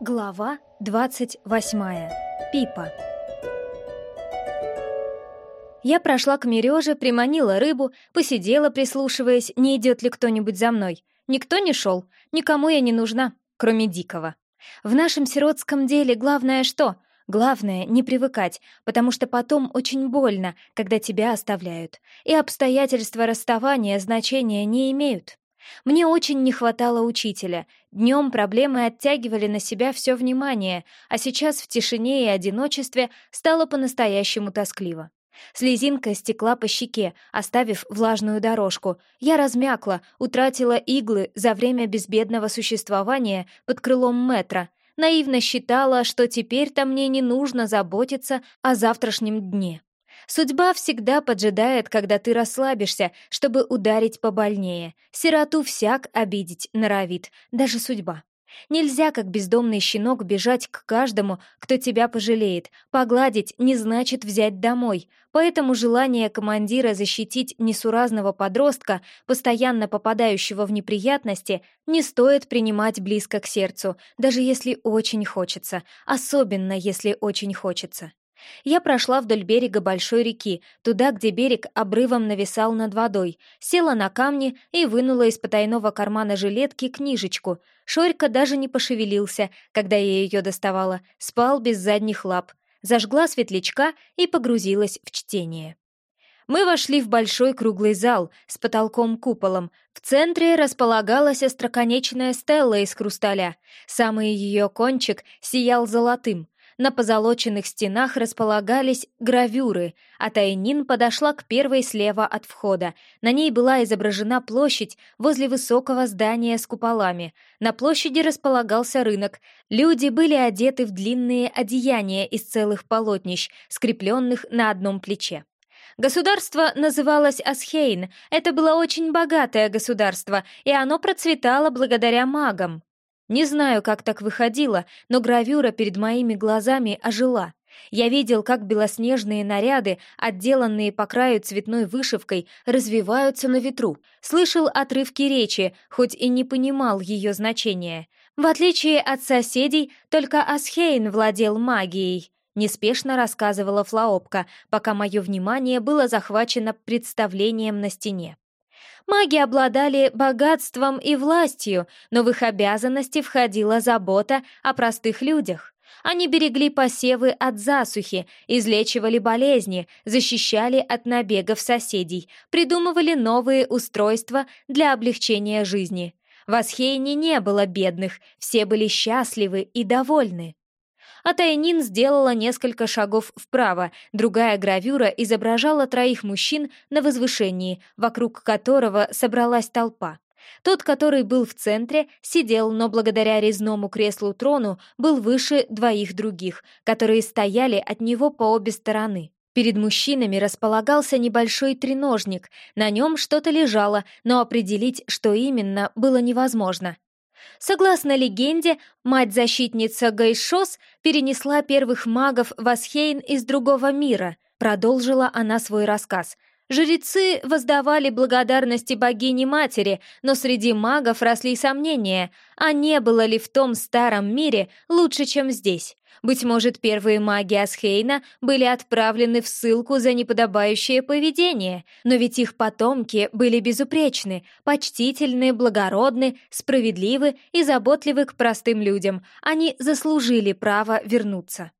Глава 28. Пипа. Я прошла к мереже, приманила рыбу, посидела, прислушиваясь, не идет ли кто-нибудь за мной. Никто не шел, никому я не нужна, кроме Дикого. В нашем сиротском деле главное что? Главное — не привыкать, потому что потом очень больно, когда тебя оставляют, и обстоятельства расставания значения не имеют. Мне очень не хватало учителя. Днем проблемы оттягивали на себя все внимание, а сейчас в тишине и одиночестве стало по-настоящему тоскливо. Слезинка стекла по щеке, оставив влажную дорожку. Я размякла, утратила иглы за время безбедного существования под крылом метра. Наивно считала, что теперь-то мне не нужно заботиться о завтрашнем дне. Судьба всегда поджидает, когда ты расслабишься, чтобы ударить побольнее. Сироту всяк обидеть норовит, даже судьба. Нельзя, как бездомный щенок, бежать к каждому, кто тебя пожалеет. Погладить не значит взять домой. Поэтому желание командира защитить несуразного подростка, постоянно попадающего в неприятности, не стоит принимать близко к сердцу, даже если очень хочется, особенно если очень хочется. Я прошла вдоль берега большой реки, туда, где берег обрывом нависал над водой, села на камни и вынула из потайного кармана жилетки книжечку. Шорька даже не пошевелился, когда я ее доставала, спал без задних лап. Зажгла светлячка и погрузилась в чтение. Мы вошли в большой круглый зал с потолком-куполом. В центре располагалась остроконечная стелла из хрусталя. Самый ее кончик сиял золотым — на позолоченных стенах располагались гравюры, а Тайнин подошла к первой слева от входа. На ней была изображена площадь возле высокого здания с куполами. На площади располагался рынок. Люди были одеты в длинные одеяния из целых полотнищ, скрепленных на одном плече. Государство называлось Асхейн. Это было очень богатое государство, и оно процветало благодаря магам. Не знаю, как так выходило, но гравюра перед моими глазами ожила. Я видел, как белоснежные наряды, отделанные по краю цветной вышивкой, развиваются на ветру. Слышал отрывки речи, хоть и не понимал ее значения. В отличие от соседей, только Асхейн владел магией. Неспешно рассказывала Флаопка, пока мое внимание было захвачено представлением на стене. Маги обладали богатством и властью, но в их обязанности входила забота о простых людях. Они берегли посевы от засухи, излечивали болезни, защищали от набегов соседей, придумывали новые устройства для облегчения жизни. В Асхейне не было бедных, все были счастливы и довольны а Тайнин сделала несколько шагов вправо, другая гравюра изображала троих мужчин на возвышении, вокруг которого собралась толпа. Тот, который был в центре, сидел, но благодаря резному креслу-трону был выше двоих других, которые стояли от него по обе стороны. Перед мужчинами располагался небольшой треножник, на нем что-то лежало, но определить, что именно, было невозможно. Согласно легенде, мать-защитница Гайшос перенесла первых магов в Асхейн из другого мира. Продолжила она свой рассказ. Жрецы воздавали благодарности богине-матери, но среди магов росли сомнения, а не было ли в том старом мире лучше, чем здесь. Быть может, первые маги Асхейна были отправлены в ссылку за неподобающее поведение, но ведь их потомки были безупречны, почтительны, благородны, справедливы и заботливы к простым людям. Они заслужили право вернуться.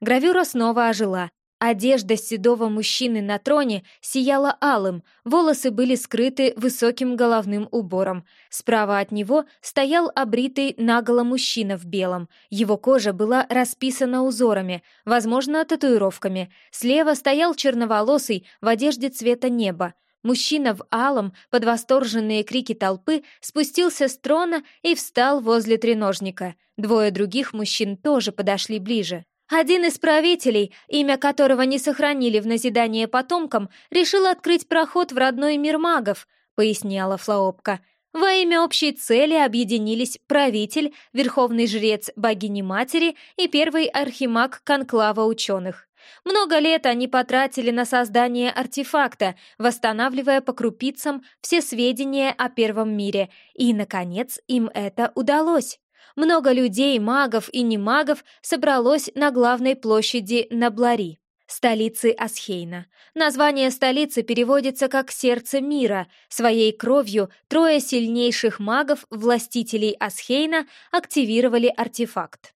Гравюра снова ожила, Одежда седого мужчины на троне сияла алым, волосы были скрыты высоким головным убором. Справа от него стоял обритый наголо мужчина в белом. Его кожа была расписана узорами, возможно, татуировками. Слева стоял черноволосый в одежде цвета неба. Мужчина в алом, под восторженные крики толпы, спустился с трона и встал возле треножника. Двое других мужчин тоже подошли ближе. Один из правителей, имя которого не сохранили в назидание потомкам, решил открыть проход в родной мир магов, поясняла Флаопка. Во имя общей цели объединились правитель, верховный жрец богини-матери и первый архимаг конклава ученых. Много лет они потратили на создание артефакта, восстанавливая по крупицам все сведения о первом мире, и, наконец, им это удалось. Много людей, магов и немагов собралось на главной площади Наблари, столицы Асхейна. Название столицы переводится как «сердце мира». Своей кровью трое сильнейших магов, властителей Асхейна, активировали артефакт.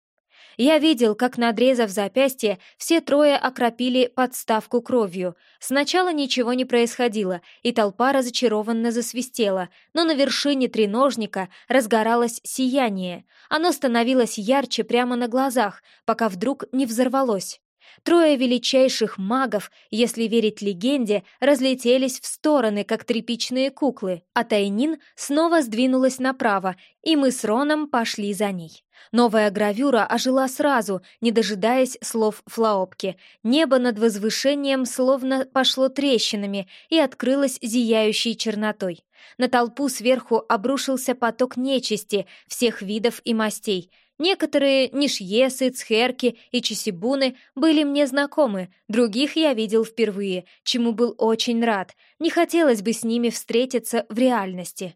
Я видел, как, надрезав запястье, все трое окропили подставку кровью. Сначала ничего не происходило, и толпа разочарованно засвистела, но на вершине треножника разгоралось сияние. Оно становилось ярче прямо на глазах, пока вдруг не взорвалось. Трое величайших магов, если верить легенде, разлетелись в стороны, как тряпичные куклы, а Тайнин снова сдвинулась направо, и мы с Роном пошли за ней. Новая гравюра ожила сразу, не дожидаясь слов Флаопки. Небо над возвышением словно пошло трещинами и открылось зияющей чернотой. На толпу сверху обрушился поток нечисти всех видов и мастей. Некоторые нишьесы, цхерки и чесибуны были мне знакомы, других я видел впервые, чему был очень рад. Не хотелось бы с ними встретиться в реальности.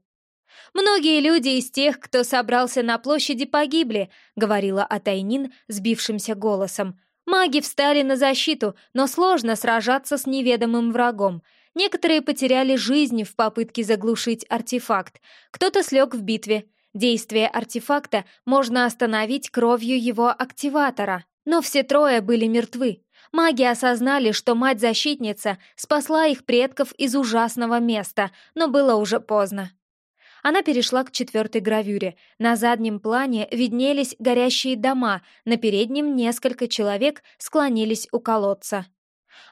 «Многие люди из тех, кто собрался на площади, погибли», — говорила Атайнин сбившимся голосом. «Маги встали на защиту, но сложно сражаться с неведомым врагом. Некоторые потеряли жизнь в попытке заглушить артефакт. Кто-то слег в битве. Действие артефакта можно остановить кровью его активатора. Но все трое были мертвы. Маги осознали, что мать-защитница спасла их предков из ужасного места, но было уже поздно. Она перешла к четвертой гравюре. На заднем плане виднелись горящие дома, на переднем несколько человек склонились у колодца.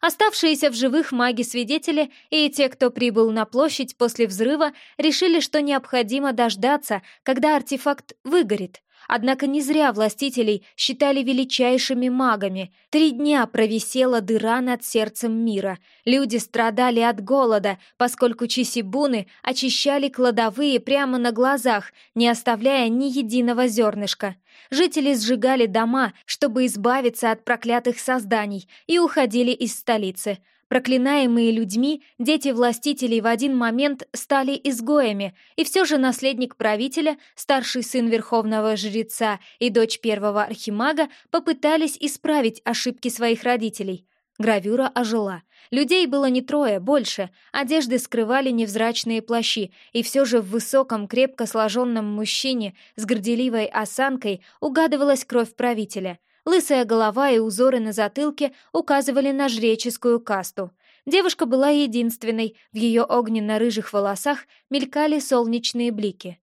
Оставшиеся в живых маги-свидетели и те, кто прибыл на площадь после взрыва, решили, что необходимо дождаться, когда артефакт выгорит. Однако не зря властителей считали величайшими магами. Три дня провисела дыра над сердцем мира. Люди страдали от голода, поскольку чисибуны очищали кладовые прямо на глазах, не оставляя ни единого зернышка. Жители сжигали дома, чтобы избавиться от проклятых созданий, и уходили из столицы. Проклинаемые людьми, дети властителей в один момент стали изгоями, и все же наследник правителя, старший сын верховного жреца и дочь первого архимага попытались исправить ошибки своих родителей. Гравюра ожила. Людей было не трое, больше. Одежды скрывали невзрачные плащи, и все же в высоком, крепко сложенном мужчине с горделивой осанкой угадывалась кровь правителя. Лысая голова и узоры на затылке указывали на жреческую касту. Девушка была единственной, в ее огненно-рыжих волосах мелькали солнечные блики.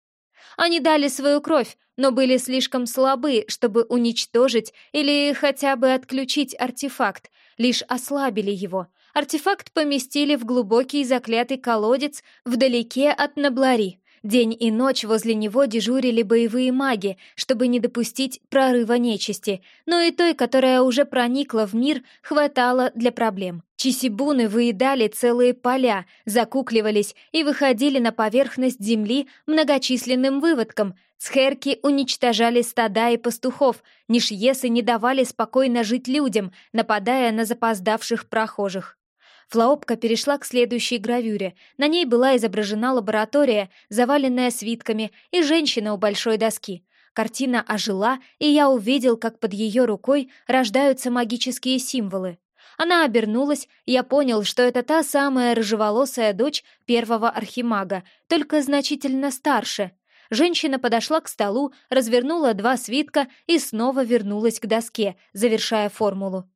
Они дали свою кровь, но были слишком слабы, чтобы уничтожить или хотя бы отключить артефакт, лишь ослабили его. Артефакт поместили в глубокий заклятый колодец вдалеке от Наблари. День и ночь возле него дежурили боевые маги, чтобы не допустить прорыва нечисти, но и той, которая уже проникла в мир, хватало для проблем. Чисибуны выедали целые поля, закукливались и выходили на поверхность земли многочисленным выводком. Схерки уничтожали стада и пастухов, нишьесы не давали спокойно жить людям, нападая на запоздавших прохожих. Флаопка перешла к следующей гравюре. На ней была изображена лаборатория, заваленная свитками, и женщина у большой доски. Картина ожила, и я увидел, как под ее рукой рождаются магические символы. Она обернулась, я понял, что это та самая рыжеволосая дочь первого архимага, только значительно старше. Женщина подошла к столу, развернула два свитка и снова вернулась к доске, завершая формулу.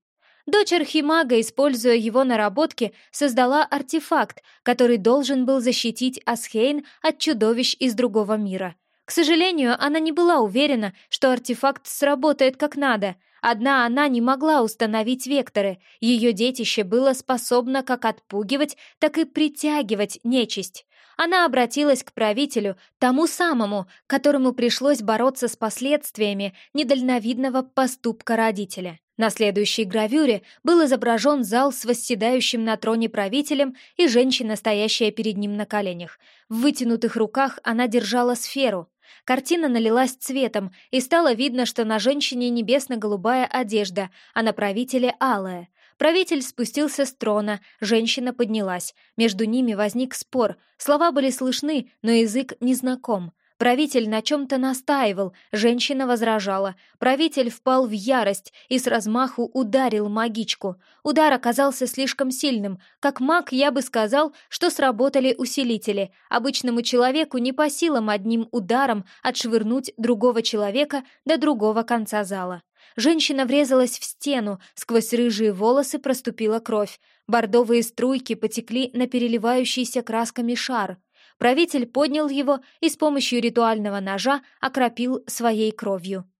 Дочь Архимага, используя его наработки, создала артефакт, который должен был защитить Асхейн от чудовищ из другого мира. К сожалению, она не была уверена, что артефакт сработает как надо. Одна она не могла установить векторы. Ее детище было способно как отпугивать, так и притягивать нечисть. Она обратилась к правителю, тому самому, которому пришлось бороться с последствиями недальновидного поступка родителя. На следующей гравюре был изображен зал с восседающим на троне правителем и женщина, стоящая перед ним на коленях. В вытянутых руках она держала сферу. Картина налилась цветом, и стало видно, что на женщине небесно-голубая одежда, а на правителе алая. Правитель спустился с трона, женщина поднялась. Между ними возник спор. Слова были слышны, но язык незнаком. Правитель на чем-то настаивал, женщина возражала. Правитель впал в ярость и с размаху ударил магичку. Удар оказался слишком сильным. Как маг я бы сказал, что сработали усилители. Обычному человеку не по силам одним ударом отшвырнуть другого человека до другого конца зала. Женщина врезалась в стену, сквозь рыжие волосы проступила кровь. Бордовые струйки потекли на переливающийся красками шар — Правитель поднял его и с помощью ритуального ножа окропил своей кровью.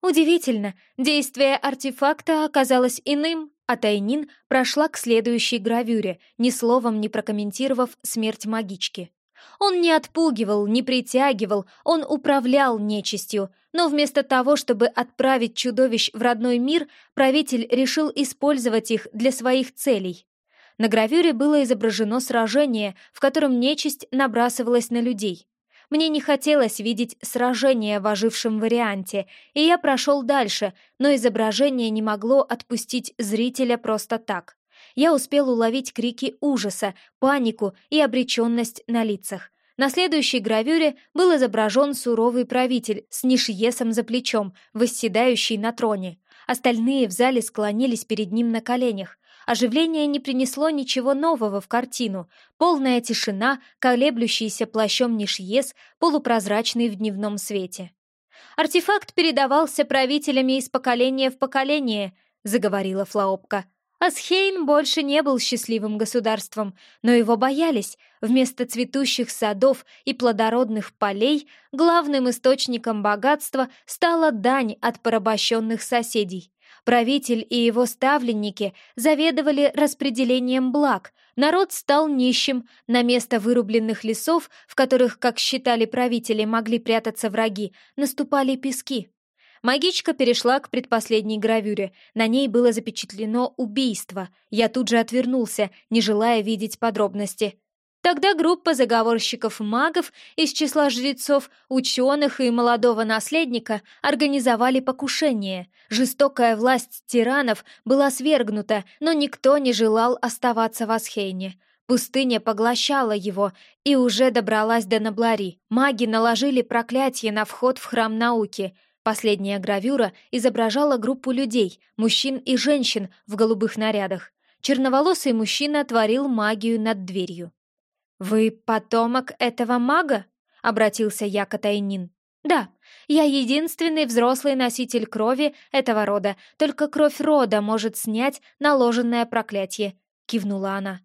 Удивительно, действие артефакта оказалось иным, а Тайнин прошла к следующей гравюре, ни словом не прокомментировав смерть магички. Он не отпугивал, не притягивал, он управлял нечистью, но вместо того, чтобы отправить чудовищ в родной мир, правитель решил использовать их для своих целей. На гравюре было изображено сражение, в котором нечисть набрасывалась на людей. Мне не хотелось видеть сражение в ожившем варианте, и я прошел дальше, но изображение не могло отпустить зрителя просто так. Я успел уловить крики ужаса, панику и обреченность на лицах. На следующей гравюре был изображен суровый правитель с нишьесом за плечом, восседающий на троне. Остальные в зале склонились перед ним на коленях. Оживление не принесло ничего нового в картину. Полная тишина, колеблющийся плащом Нишьес, полупрозрачный в дневном свете. «Артефакт передавался правителями из поколения в поколение», — заговорила Флаопка. Асхейн больше не был счастливым государством, но его боялись. Вместо цветущих садов и плодородных полей главным источником богатства стала дань от порабощенных соседей. Правитель и его ставленники заведовали распределением благ, народ стал нищим, на место вырубленных лесов, в которых, как считали правители, могли прятаться враги, наступали пески. Магичка перешла к предпоследней гравюре. На ней было запечатлено убийство. Я тут же отвернулся, не желая видеть подробности. Тогда группа заговорщиков-магов из числа жрецов, ученых и молодого наследника организовали покушение. Жестокая власть тиранов была свергнута, но никто не желал оставаться в Асхейне. Пустыня поглощала его и уже добралась до Наблари. Маги наложили проклятие на вход в храм науки. Последняя гравюра изображала группу людей, мужчин и женщин в голубых нарядах. Черноволосый мужчина творил магию над дверью. «Вы потомок этого мага?» — обратился я к Атайнин. «Да, я единственный взрослый носитель крови этого рода, только кровь рода может снять наложенное проклятие», — кивнула она.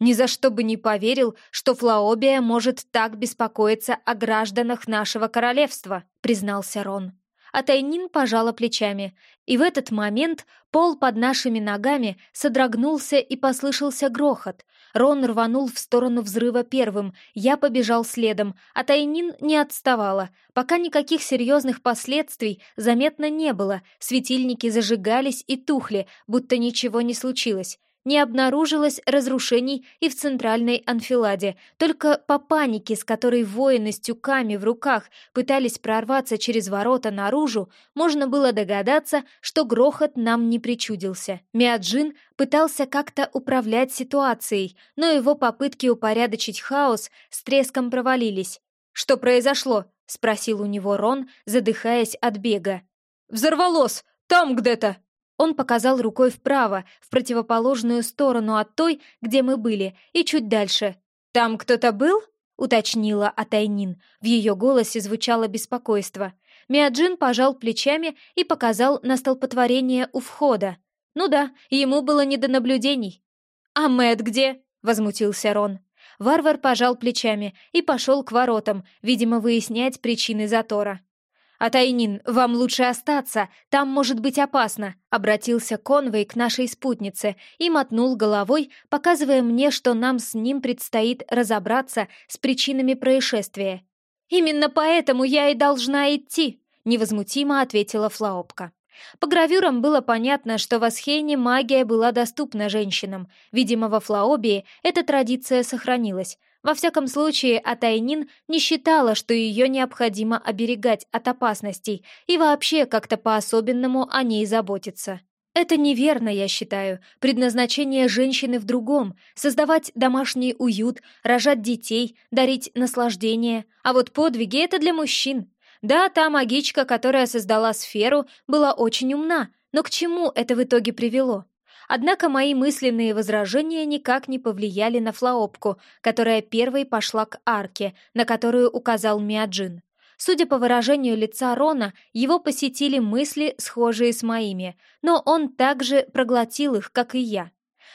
«Ни за что бы не поверил, что Флаобия может так беспокоиться о гражданах нашего королевства», — признался Рон а Тайнин пожала плечами. И в этот момент пол под нашими ногами содрогнулся и послышался грохот. Рон рванул в сторону взрыва первым, я побежал следом, а Тайнин не отставала. Пока никаких серьезных последствий заметно не было, светильники зажигались и тухли, будто ничего не случилось не обнаружилось разрушений и в центральной анфиладе, только по панике, с которой воины с тюками в руках пытались прорваться через ворота наружу, можно было догадаться, что грохот нам не причудился. Миаджин пытался как-то управлять ситуацией, но его попытки упорядочить хаос с треском провалились. «Что произошло?» — спросил у него Рон, задыхаясь от бега. «Взорвалось! Там где-то!» Он показал рукой вправо, в противоположную сторону от той, где мы были, и чуть дальше. «Там кто-то был?» — уточнила Атайнин. В ее голосе звучало беспокойство. Миаджин пожал плечами и показал на столпотворение у входа. «Ну да, ему было не до наблюдений». «А Мэт где?» — возмутился Рон. Варвар пожал плечами и пошел к воротам, видимо, выяснять причины затора. «Атайнин, вам лучше остаться, там может быть опасно», — обратился Конвей к нашей спутнице и мотнул головой, показывая мне, что нам с ним предстоит разобраться с причинами происшествия. «Именно поэтому я и должна идти», — невозмутимо ответила Флаопка. По гравюрам было понятно, что в Асхейне магия была доступна женщинам. Видимо, во Флаобии эта традиция сохранилась, во всяком случае, Атайнин не считала, что ее необходимо оберегать от опасностей и вообще как-то по-особенному о ней заботиться. Это неверно, я считаю. Предназначение женщины в другом — создавать домашний уют, рожать детей, дарить наслаждение. А вот подвиги — это для мужчин. Да, та магичка, которая создала сферу, была очень умна, но к чему это в итоге привело? Однако мои мысленные возражения никак не повлияли на Флаопку, которая первой пошла к арке, на которую указал Миаджин. Судя по выражению лица Рона, его посетили мысли, схожие с моими, но он также проглотил их, как и я.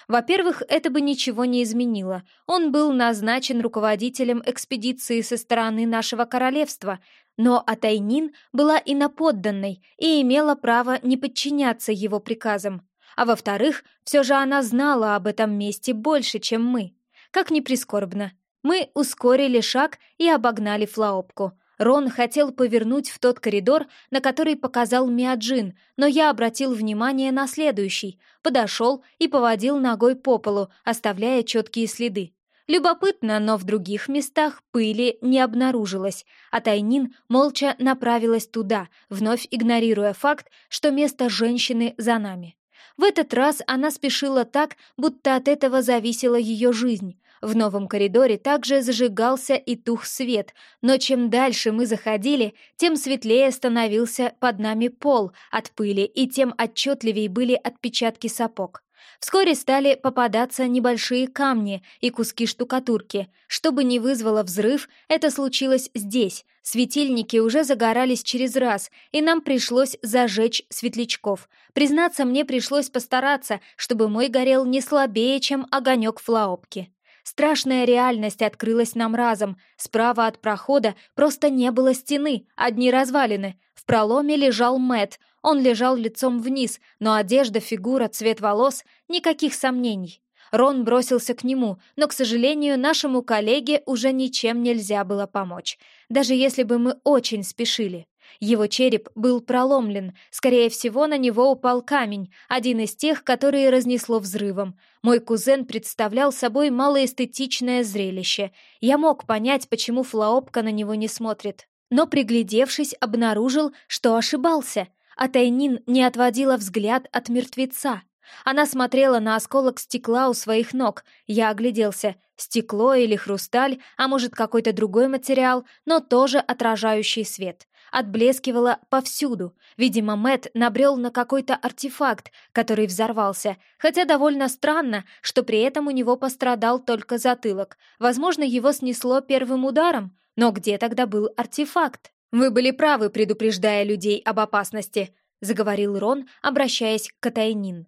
Во-первых, это бы ничего не изменило. Он был назначен руководителем экспедиции со стороны нашего королевства, но Атайнин была иноподданной и имела право не подчиняться его приказам. А во-вторых, все же она знала об этом месте больше, чем мы. Как ни прискорбно. Мы ускорили шаг и обогнали Флаопку — Рон хотел повернуть в тот коридор, на который показал Миаджин, но я обратил внимание на следующий, подошел и поводил ногой по полу, оставляя четкие следы. Любопытно, но в других местах пыли не обнаружилось, а Тайнин молча направилась туда, вновь игнорируя факт, что место женщины за нами. В этот раз она спешила так, будто от этого зависела ее жизнь, в новом коридоре также зажигался и тух свет, но чем дальше мы заходили, тем светлее становился под нами пол от пыли, и тем отчетливее были отпечатки сапог. Вскоре стали попадаться небольшие камни и куски штукатурки. Чтобы не вызвало взрыв, это случилось здесь. Светильники уже загорались через раз, и нам пришлось зажечь светлячков. Признаться, мне пришлось постараться, чтобы мой горел не слабее, чем огонек флаопки. Страшная реальность открылась нам разом. Справа от прохода просто не было стены, одни развалины. В проломе лежал Мэт. Он лежал лицом вниз, но одежда, фигура, цвет волос — никаких сомнений. Рон бросился к нему, но, к сожалению, нашему коллеге уже ничем нельзя было помочь, даже если бы мы очень спешили. Его череп был проломлен, скорее всего, на него упал камень, один из тех, которые разнесло взрывом. Мой кузен представлял собой малоэстетичное зрелище. Я мог понять, почему Флаопка на него не смотрит. Но, приглядевшись, обнаружил, что ошибался, а Тайнин не отводила взгляд от мертвеца. Она смотрела на осколок стекла у своих ног. Я огляделся. Стекло или хрусталь, а может какой-то другой материал, но тоже отражающий свет. Отблескивало повсюду. Видимо, Мэт набрел на какой-то артефакт, который взорвался. Хотя довольно странно, что при этом у него пострадал только затылок. Возможно, его снесло первым ударом. Но где тогда был артефакт? «Вы были правы, предупреждая людей об опасности», — заговорил Рон, обращаясь к Катайнин.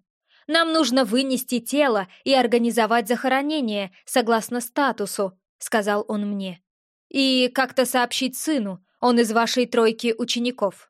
Нам нужно вынести тело и организовать захоронение, согласно статусу», — сказал он мне. «И как-то сообщить сыну, он из вашей тройки учеников».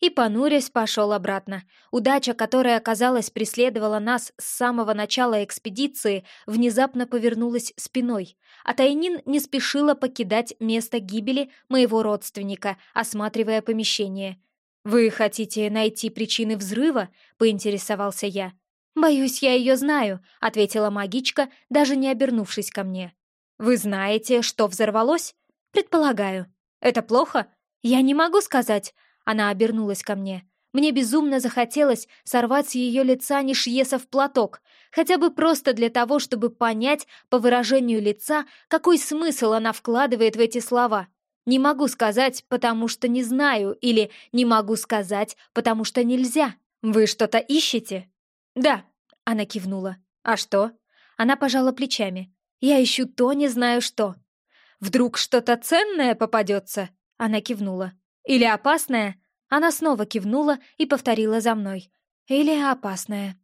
И, понурясь, пошел обратно. Удача, которая, казалось, преследовала нас с самого начала экспедиции, внезапно повернулась спиной, а Тайнин не спешила покидать место гибели моего родственника, осматривая помещение. «Вы хотите найти причины взрыва?» — поинтересовался я. «Боюсь, я ее знаю», — ответила магичка, даже не обернувшись ко мне. «Вы знаете, что взорвалось?» «Предполагаю». «Это плохо?» «Я не могу сказать». Она обернулась ко мне. Мне безумно захотелось сорвать с ее лица Нишьесов платок, хотя бы просто для того, чтобы понять по выражению лица, какой смысл она вкладывает в эти слова. Не могу сказать, потому что не знаю, или не могу сказать, потому что нельзя. Вы что-то ищете? «Да», — она кивнула. «А что?» Она пожала плечами. «Я ищу то, не знаю что». «Вдруг что-то ценное попадется?» Она кивнула. «Или опасное?» Она снова кивнула и повторила за мной. «Или опасное».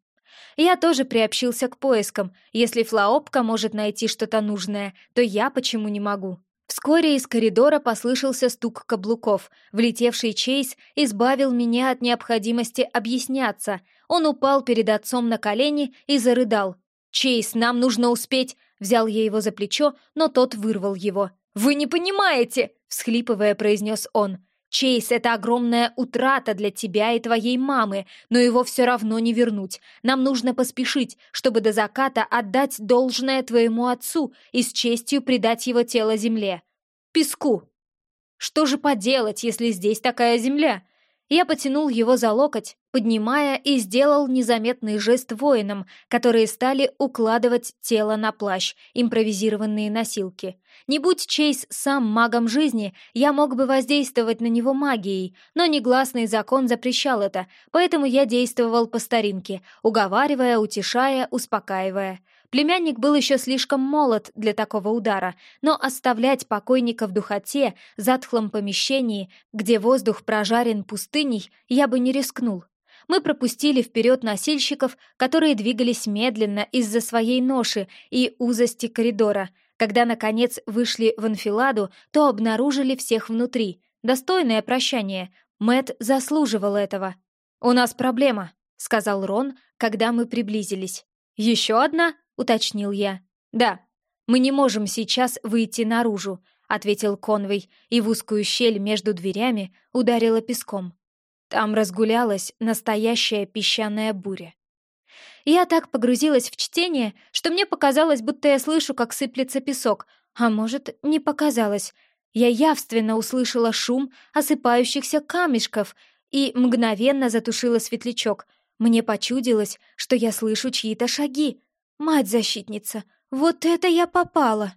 Я тоже приобщился к поискам. Если Флаопка может найти что-то нужное, то я почему не могу? Вскоре из коридора послышался стук каблуков. Влетевший Чейз избавил меня от необходимости объясняться. Он упал перед отцом на колени и зарыдал. «Чейз, нам нужно успеть!» Взял я его за плечо, но тот вырвал его. «Вы не понимаете!» — всхлипывая, произнес он. «Чейз, это огромная утрата для тебя и твоей мамы, но его все равно не вернуть. Нам нужно поспешить, чтобы до заката отдать должное твоему отцу и с честью предать его тело земле. Песку. Что же поделать, если здесь такая земля? Я потянул его за локоть, поднимая и сделал незаметный жест воинам, которые стали укладывать тело на плащ, импровизированные носилки. Не будь Чейз сам магом жизни, я мог бы воздействовать на него магией, но негласный закон запрещал это, поэтому я действовал по старинке, уговаривая, утешая, успокаивая. Племянник был еще слишком молод для такого удара, но оставлять покойника в духоте, затхлом помещении, где воздух прожарен пустыней, я бы не рискнул. Мы пропустили вперед носильщиков, которые двигались медленно из-за своей ноши и узости коридора. Когда, наконец, вышли в анфиладу, то обнаружили всех внутри. Достойное прощание. Мэт заслуживал этого. «У нас проблема», — сказал Рон, когда мы приблизились. «Еще одна?» — уточнил я. «Да, мы не можем сейчас выйти наружу», — ответил Конвей, и в узкую щель между дверями ударило песком. Там разгулялась настоящая песчаная буря. Я так погрузилась в чтение, что мне показалось, будто я слышу, как сыплется песок, а может, не показалось. Я явственно услышала шум осыпающихся камешков и мгновенно затушила светлячок. Мне почудилось, что я слышу чьи-то шаги. «Мать-защитница, вот это я попала!»